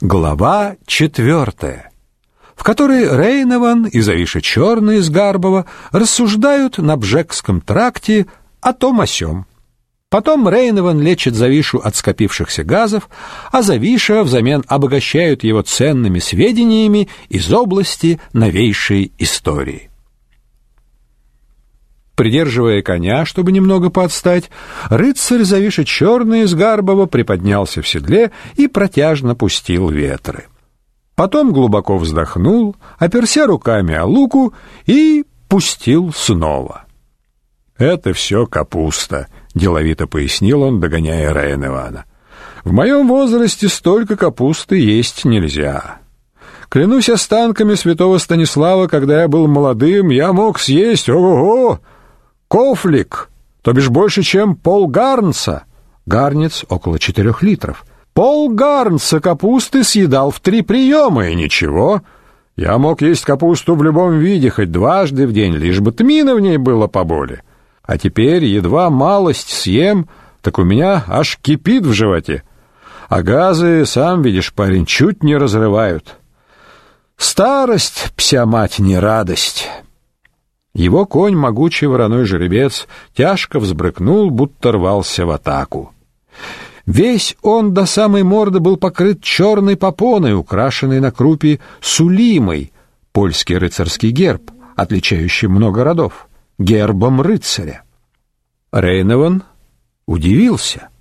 Глава четвертая, в которой Рейнован и Завиша Черный из Гарбова рассуждают на Бжекском тракте о том о сём. Потом Рейнован лечит Завишу от скопившихся газов, а Завиша взамен обогащают его ценными сведениями из области новейшей истории. Придерживая коня, чтобы немного подстать, рыцарь Завиша Черный из Гарбова приподнялся в седле и протяжно пустил ветры. Потом глубоко вздохнул, оперся руками о луку и пустил снова. «Это все капуста», — деловито пояснил он, догоняя Райан Ивана. «В моем возрасте столько капусты есть нельзя». Клянусь останками святого Станислава, когда я был молодым, я мог съесть, ого-го, Кофлик, то бишь больше, чем пол гарнца. Гарнец около четырех литров. Пол гарнца капусты съедал в три приема, и ничего. Я мог есть капусту в любом виде, хоть дважды в день, лишь бы тмина в ней было поболе. А теперь едва малость съем, так у меня аж кипит в животе. А газы, сам видишь, парень, чуть не разрывают. Старость, пся мать, не радость». Его конь, могучий вороной жеребец, тяжко взбрыкнул, будто рвался в атаку. Весь он до самой морды был покрыт черной попоной, украшенной на крупе сулимой, польский рыцарский герб, отличающий много родов, гербом рыцаря. Рейнован удивился —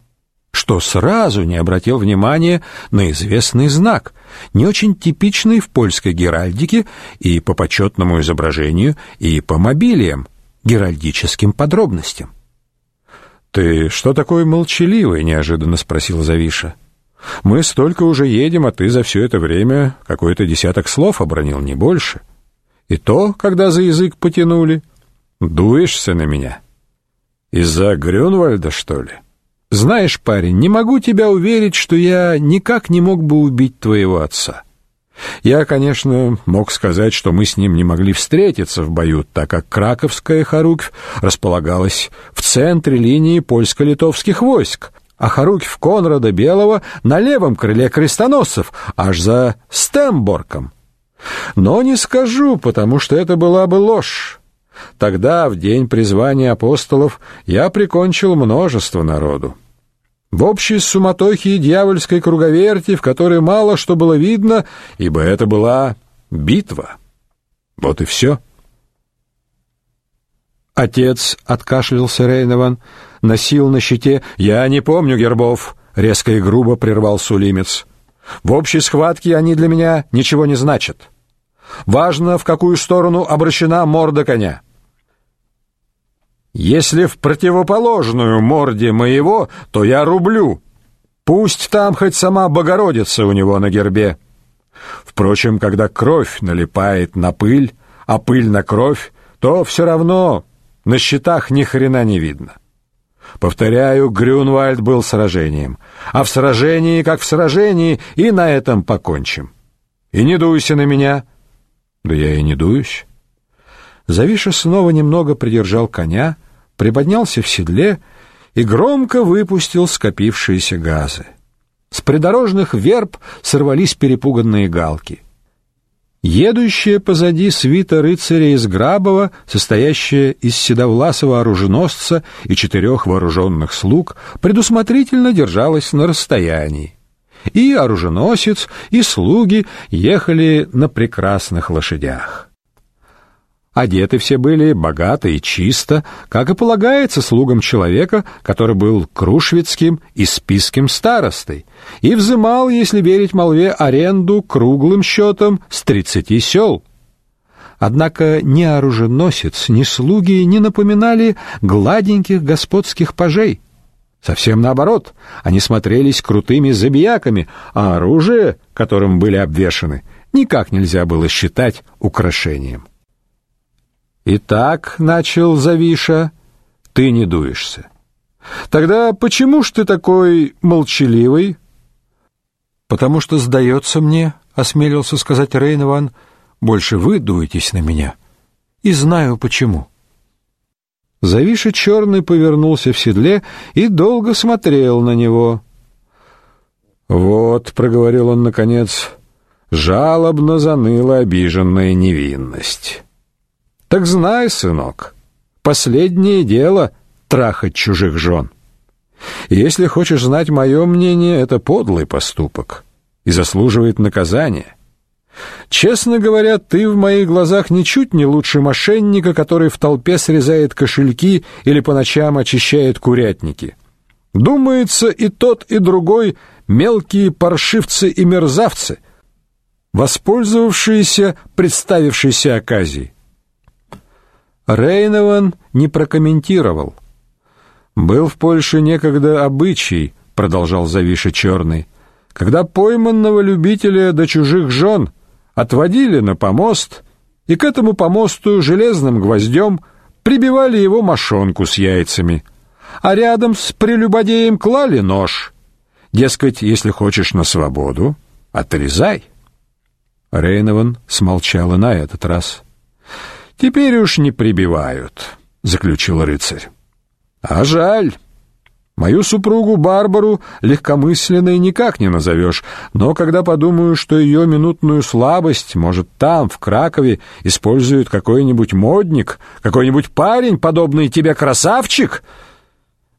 что сразу не обратил внимания на известный знак, не очень типичный в польской геральдике и по почетному изображению, и по мобилиям, геральдическим подробностям. «Ты что такой молчаливый?» — неожиданно спросил Завиша. «Мы столько уже едем, а ты за все это время какой-то десяток слов обронил, не больше. И то, когда за язык потянули, дуешься на меня. Из-за Грюнвальда, что ли?» Знаешь, парень, не могу тебя уверить, что я никак не мог бы убить твоего отца. Я, конечно, мог сказать, что мы с ним не могли встретиться в бою, так как Краковская Харуквь располагалась в центре линии польско-литовских войск, а Харуквь Конрада Белого на левом крыле крестоносцев, аж за Стемборком. Но не скажу, потому что это была бы ложь. Тогда, в день призвания апостолов, я прикончил множество народу. В общей суматохе и дьявольской круговерти, в которой мало что было видно, ибо это была битва. Вот и все. Отец откашлялся Рейнован, носил на щите «Я не помню гербов», — резко и грубо прервал Сулимец. «В общей схватке они для меня ничего не значат. Важно, в какую сторону обращена морда коня». Если в противоположную морде моего, то я рублю. Пусть там хоть сама Богородица у него на гербе. Впрочем, когда кровь налипает на пыль, а пыль на кровь, то все равно на счетах ни хрена не видно. Повторяю, Грюнвальд был сражением, а в сражении, как в сражении, и на этом покончим. И не дуйся на меня. Да я и не дуюсь. Завиша снова немного придержал коня, приподнялся в седле и громко выпустил скопившиеся газы. С придорожных верб сорвались перепуганные галки. Едущая позади свита рыцаря из Грабова, состоящая из седовласого оруженосца и четырех вооруженных слуг, предусмотрительно держалась на расстоянии. И оруженосец, и слуги ехали на прекрасных лошадях. Одеты все были богато и чисто, как и полагается слугам человека, который был крушвицким и списким старостой, и взымал, если верить молве, аренду круглым счетом с тридцати сел. Однако ни оруженосец, ни слуги не напоминали гладеньких господских пажей. Совсем наоборот, они смотрелись крутыми забияками, а оружие, которым были обвешаны, никак нельзя было считать украшением. «Итак», — начал Завиша, — «ты не дуешься». «Тогда почему ж ты такой молчаливый?» «Потому что, сдается мне», — осмелился сказать Рейнован, — «больше вы дуетесь на меня. И знаю почему». Завиша черный повернулся в седле и долго смотрел на него. Вот, проговорил он наконец, жалобно заныла обиженная невинность. Так знай, сынок, последнее дело трахать чужих жен. Если хочешь знать мое мнение, это подлый поступок и заслуживает наказания. Честно говоря, ты в моих глазах ничуть не лучше мошенника, который в толпе срезает кошельки или по ночам очищает курятники. Думается, и тот, и другой мелкие паршивцы и мерзавцы, воспользовавшиеся представившейся оказией. Рейнован не прокомментировал. Был в Польше некогда обычай, продолжал Завиша Черный, когда пойманного любителя до чужих жен отводили на помост и к этому помосту железным гвоздем прибивали его мошонку с яйцами, а рядом с прелюбодеем клали нож. Дескать, если хочешь на свободу, отрезай. Рейнован смолчал и на этот раз. Теперь уж не прибивают, заключил рыцарь. А жаль. Мою супругу Барбару легкомысленной никак не назовешь, но когда подумаю, что ее минутную слабость, может, там, в Кракове, использует какой-нибудь модник, какой-нибудь парень, подобный тебе красавчик...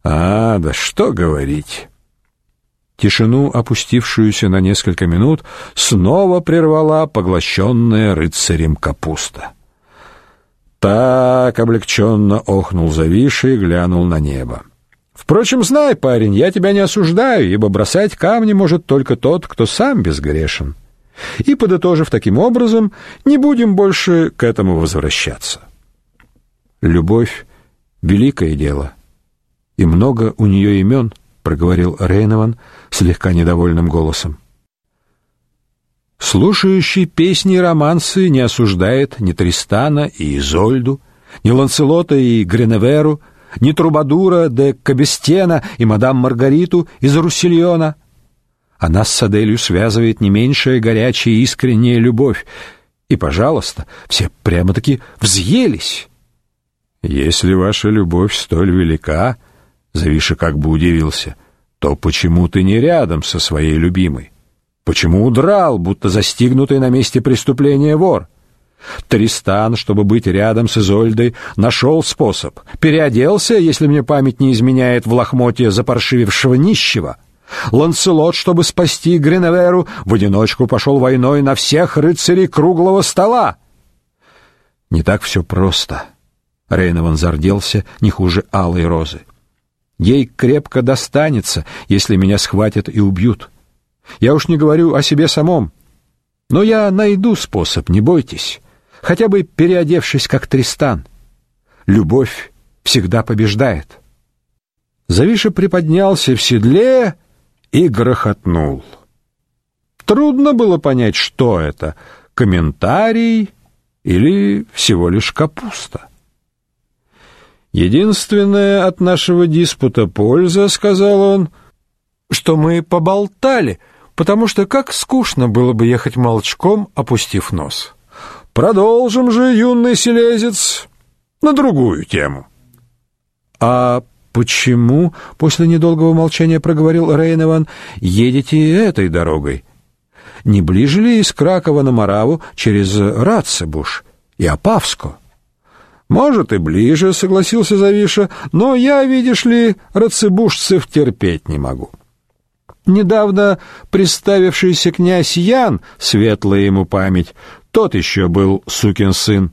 А, да что говорить... Тишину, опустившуюся на несколько минут, снова прервала поглощенная рыцарем капуста. Так облегченно охнул Завиши и глянул на небо. Впрочем, знай, парень, я тебя не осуждаю, ибо бросать камни может только тот, кто сам безгрешен. И подытожив таким образом, не будем больше к этому возвращаться. Любовь великое дело, и много у нее имен, проговорил Рейнован слегка недовольным голосом. Слушающий песни и романсы не осуждает ни Тристана и Изольду, ни Ланселота и Греневеру, ни Трубадура де Кабестена и мадам Маргариту из Руссельона. А нас с Аделью связывает не меньшая горячая и искренняя любовь. И, пожалуйста, все прямо-таки взъелись. Если ваша любовь столь велика, Завиша как бы удивился, то почему ты не рядом со своей любимой? Почему удрал, будто застигнутый на месте преступления вор? Тристан, чтобы быть рядом с Изольдой, нашел способ. Переоделся, если мне память не изменяет, в лохмотье запаршивившего нищего. Ланселот, чтобы спасти Греневеру, в одиночку пошел войной на всех рыцарей круглого стола. Не так все просто. Рейнован зарделся не хуже алой розы. Ей крепко достанется, если меня схватят и убьют. Я уж не говорю о себе самом. Но я найду способ, не бойтесь хотя бы переодевшись как Тристан. Любовь всегда побеждает. Завиша приподнялся в седле и грохотнул. Трудно было понять, что это — комментарий или всего лишь капуста. «Единственная от нашего диспута польза, — сказал он, — что мы поболтали, потому что как скучно было бы ехать молчком, опустив нос». Продолжим же, юный селезец, на другую тему. А почему, после недолгого молчания проговорил Рейнован, едете этой дорогой? Не ближе ли из Кракова на Мораву через Ратцебуш и Опавско? Может и ближе, согласился Завиша, но я, видишь ли, рацебушцев терпеть не могу. Недавно представившийся князь Ян, светлая ему память, тот еще был сукин сын.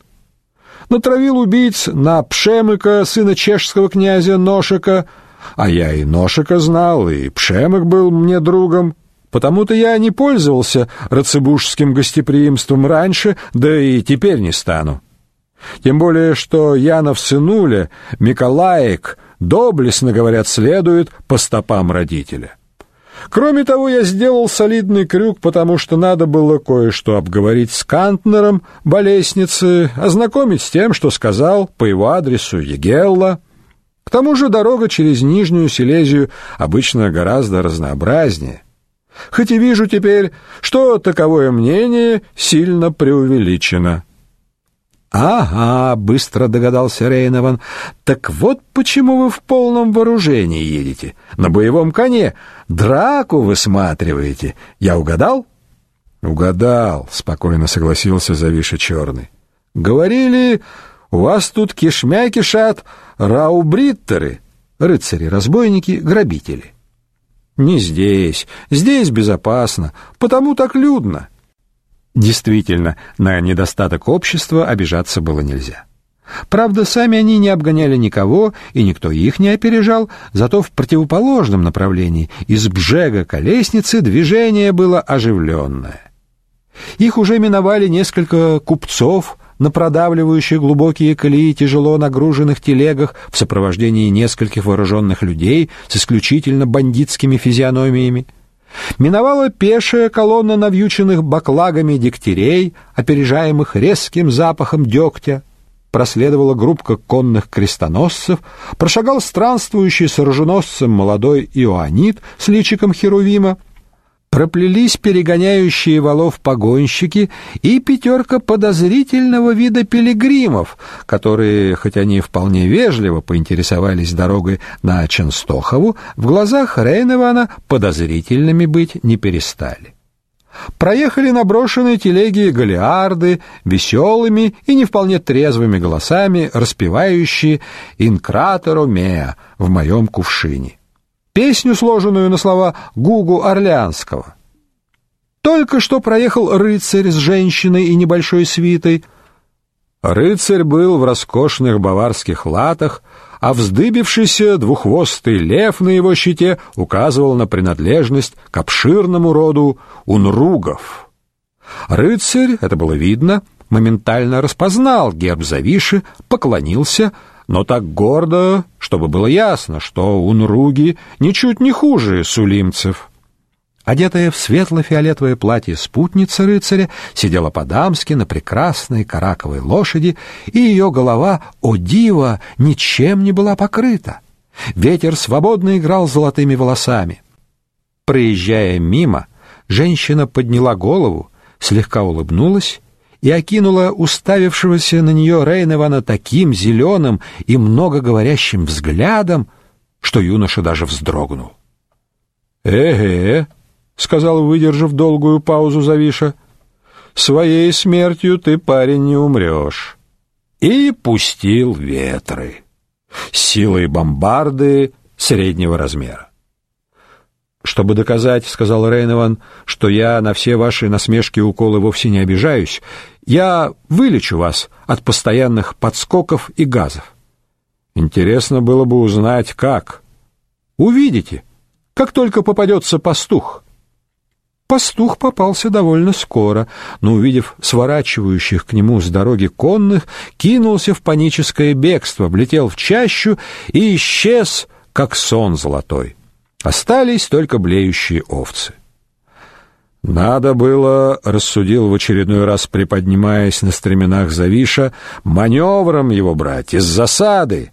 Натравил убийц на Пшемыка, сына чешского князя Ношика, а я и Ношика знал, и Пшемык был мне другом. Потому-то я не пользовался рацебушским гостеприимством раньше, да и теперь не стану. Тем более, что Янов сынуля, Миколаек, доблестно, говорят, следует по стопам родителя. Кроме того, я сделал солидный крюк, потому что надо было кое-что обговорить с Кантнером, болесницы, ознакомить с тем, что сказал по его адресу Егелла. К тому же дорога через Нижнюю Силезию обычно гораздо разнообразнее. Хоть и вижу теперь, что таковое мнение сильно преувеличено. Ага, быстро догадался Рейнован. Так вот почему вы в полном вооружении едете. На боевом коне драку высматриваете. Я угадал? Угадал, спокойно согласился Завиша Черный. Говорили, у вас тут кишмя кишат раубриттеры, рыцари-разбойники, грабители. Не здесь. Здесь безопасно, потому так людно. Действительно, на недостаток общества обижаться было нельзя. Правда, сами они не обгоняли никого, и никто их не опережал, зато в противоположном направлении, из Бжега к лестнице, движение было оживленное. Их уже миновали несколько купцов, на продавливающих глубокие колеи тяжело нагруженных телегах в сопровождении нескольких вооруженных людей с исключительно бандитскими физиономиями. Миновала пешая колонна навьюченных баклагами дегтярей, опережаемых резким запахом дегтя. Проследовала группка конных крестоносцев, прошагал странствующий с оруженосцем молодой Иоаннит с личиком Херувима, проплелись перегоняющие валов погонщики и пятерка подозрительного вида пилигримов, которые, хоть они вполне вежливо поинтересовались дорогой на Ченстохову, в глазах Рейневана подозрительными быть не перестали. Проехали на брошенной телеге галиарды, веселыми и не вполне трезвыми голосами, распевающие «Инкраторо меа» в моем кувшине песню, сложенную на слова Гугу Орлеанского. Только что проехал рыцарь с женщиной и небольшой свитой. Рыцарь был в роскошных баварских латах, а вздыбившийся двуххвостый лев на его щите указывал на принадлежность к обширному роду унругов. Рыцарь, это было видно, моментально распознал герб Завиши, поклонился, но так гордо, чтобы было ясно, что унруги ничуть не хуже сулимцев. Одетая в светло-фиолетовое платье спутница рыцаря сидела по-дамски на прекрасной караковой лошади, и ее голова, о диво, ничем не была покрыта. Ветер свободно играл золотыми волосами. Проезжая мимо, женщина подняла голову, слегка улыбнулась и окинула уставившегося на нее Рейневана таким зеленым и многоговорящим взглядом, что юноша даже вздрогнул. «Эге», — сказал, выдержав долгую паузу Завиша, — «своей смертью ты, парень, не умрешь». И пустил ветры, силой бомбарды среднего размера. «Чтобы доказать, — сказал Рейнован, — что я на все ваши насмешки и уколы вовсе не обижаюсь, я вылечу вас от постоянных подскоков и газов. Интересно было бы узнать, как. Увидите, как только попадется пастух». Пастух попался довольно скоро, но, увидев сворачивающих к нему с дороги конных, кинулся в паническое бегство, влетел в чащу и исчез, как сон золотой. Остались только блеющие овцы. Надо было, рассудил в очередной раз, приподнимаясь на стременах Завиша, маневром его брать из засады.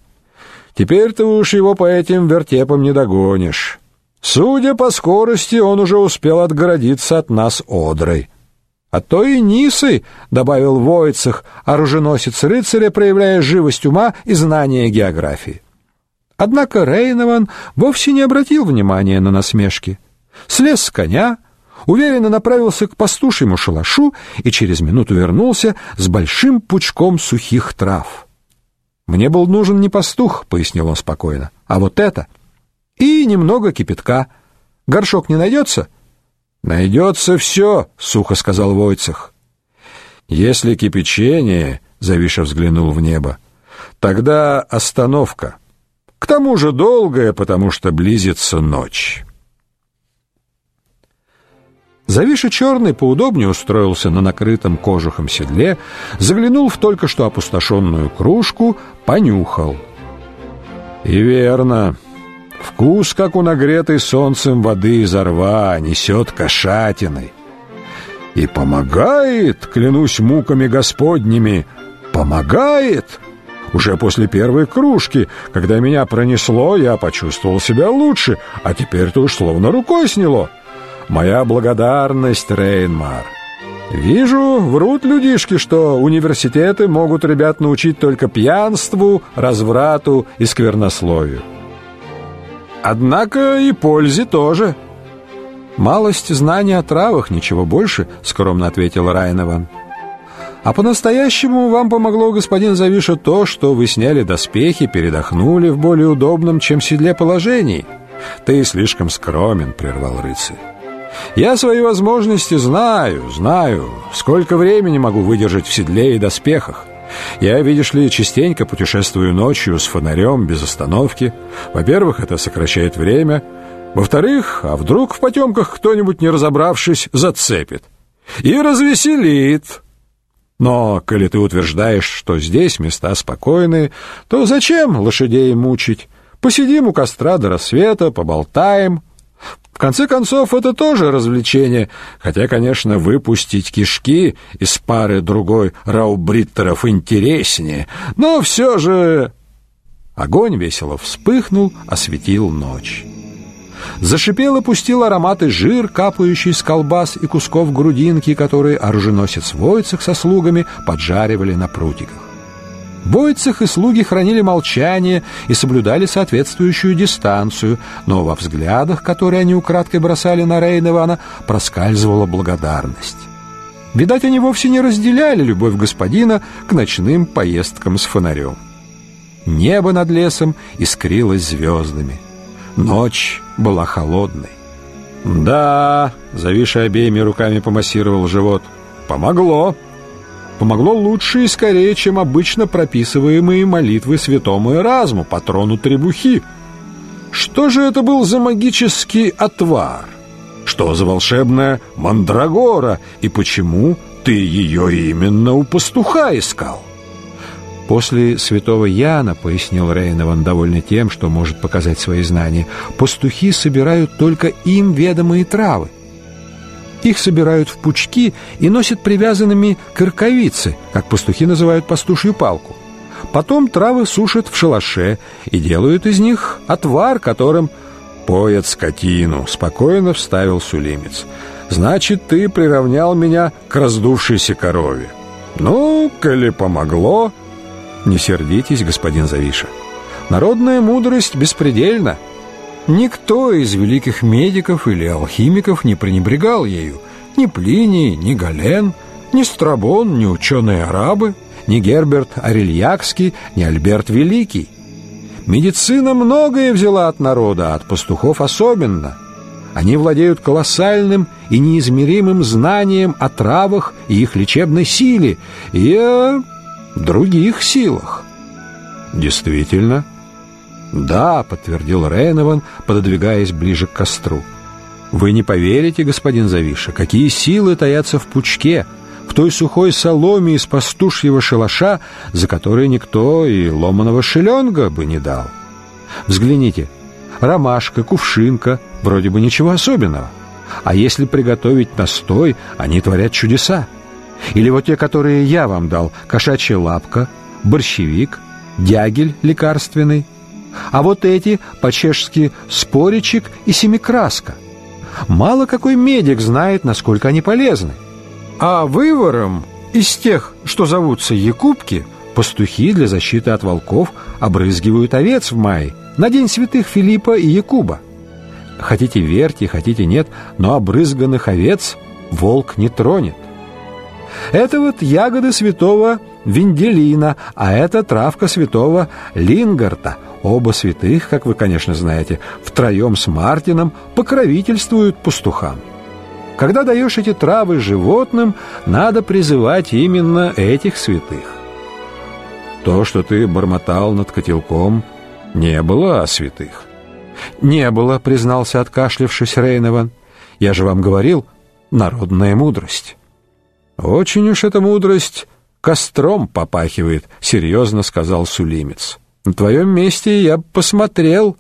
Теперь ты уж его по этим вертепам не догонишь. Судя по скорости, он уже успел отгородиться от нас одрой. А то и Нисы, добавил Войцех, оруженосец рыцаря, проявляя живость ума и знание географии. Однако Рейнован вовсе не обратил внимания на насмешки. Слез с коня, уверенно направился к пастушьему шалашу и через минуту вернулся с большим пучком сухих трав. «Мне был нужен не пастух», — пояснил он спокойно, — «а вот это. И немного кипятка. Горшок не найдется?» «Найдется все», — сухо сказал Войцех. «Если кипячение», — Завиша взглянул в небо, — «тогда остановка». К тому же долгая, потому что близится ночь. Завиша черный поудобнее устроился на накрытом кожухом седле, заглянул в только что опустошенную кружку, понюхал. И верно, вкус, как у нагретой солнцем воды из рва, несет кошатиной. И помогает, клянусь муками господними, помогает — уже после первой кружки, когда меня пронесло, я почувствовал себя лучше, а теперь-то уж словно рукой сняло. Моя благодарность, Рейнмар. Вижу, врут людишки, что университеты могут ребят научить только пьянству, разврату и сквернословию. Однако и пользе тоже. Малость знаний о травах, ничего больше, скромно ответил Райнован. А по-настоящему вам помогло, господин Завиша, то, что вы сняли доспехи, передохнули в более удобном, чем седле положении. Ты слишком скромен, прервал рыцарь. Я свои возможности знаю, знаю, сколько времени могу выдержать в седле и доспехах. Я, видишь ли, частенько путешествую ночью с фонарем без остановки. Во-первых, это сокращает время. Во-вторых, а вдруг в потемках кто-нибудь, не разобравшись, зацепит. И развеселит. Но, коли ты утверждаешь, что здесь места спокойные, то зачем лошадей мучить? Посидим у костра до рассвета, поболтаем, в конце концов, это тоже развлечение, хотя, конечно, выпустить кишки из пары другой раубриттеров интереснее, но все же... Огонь весело вспыхнул, осветил ночь. Зашипел и пустил ароматы жир, капающий с колбас и кусков грудинки, которые оруженосец Войцех со слугами поджаривали на прутиках. Бойцах и слуги хранили молчание и соблюдали соответствующую дистанцию, но во взглядах, которые они украдкой бросали на Рейневана, проскальзывала благодарность. Видать, они вовсе не разделяли любовь господина к ночным поездкам с фонарем. Небо над лесом искрилось звездами. Ночь была холодной. «Да», — зависший обеими руками помассировал живот, — «помогло» помогло лучше и скорее, чем обычно прописываемые молитвы святому Эразму, патрону требухи. Что же это был за магический отвар? Что за волшебная мандрагора? И почему ты ее именно у пастуха искал? После святого Яна, пояснил Рейнован, довольный тем, что может показать свои знания, пастухи собирают только им ведомые травы. Их собирают в пучки и носят привязанными к рукавице, как пастухи называют пастушью палку. Потом травы сушат в шалаше и делают из них отвар, которым поят скотину, спокойно вставил сулимец. Значит, ты приравнял меня к раздувшейся корове. Ну, коли помогло... Не сердитесь, господин Завиша. Народная мудрость беспредельна. Никто из великих медиков или алхимиков не пренебрегал ею. Ни Плиний, ни Гален, ни Страбон, ни ученые-арабы, ни Герберт Арельякский, ни Альберт Великий. Медицина многое взяла от народа, от пастухов особенно. Они владеют колоссальным и неизмеримым знанием о травах и их лечебной силе, и о других силах. Действительно, «Да», — подтвердил Рейнован, пододвигаясь ближе к костру. «Вы не поверите, господин Завиша, какие силы таятся в пучке, в той сухой соломе из пастушьего шалаша, за которой никто и ломаного шеленга бы не дал. Взгляните, ромашка, кувшинка, вроде бы ничего особенного. А если приготовить настой, они творят чудеса. Или вот те, которые я вам дал, кошачья лапка, борщевик, дягель лекарственный, а вот эти, по-чешски, споричек и семикраска. Мало какой медик знает, насколько они полезны. А вывором из тех, что зовутся якубки, пастухи для защиты от волков обрызгивают овец в мае на день святых Филиппа и Якуба. Хотите верьте, хотите нет, но обрызганных овец волк не тронет. Это вот ягоды святого Венделина, а это травка святого Лингарта – Оба святых, как вы, конечно, знаете, втроем с Мартином покровительствуют пастухам. Когда даешь эти травы животным, надо призывать именно этих святых. То, что ты бормотал над котелком, не было о святых. «Не было», — признался, откашлявшись Рейнован. «Я же вам говорил, народная мудрость». «Очень уж эта мудрость костром попахивает», — серьезно сказал Сулимец. На твоем месте я посмотрел,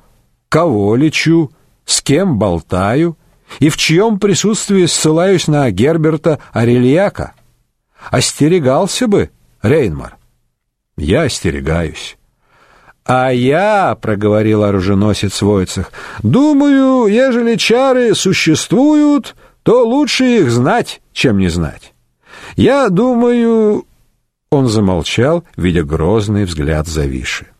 кого лечу, с кем болтаю и в чьем присутствии ссылаюсь на Герберта Арельяка. Остерегался бы, Рейнмар. Я остерегаюсь. А я, проговорил оруженосец Войцех, думаю, ежели чары существуют, то лучше их знать, чем не знать. Я думаю...» Он замолчал, видя грозный взгляд Завиши.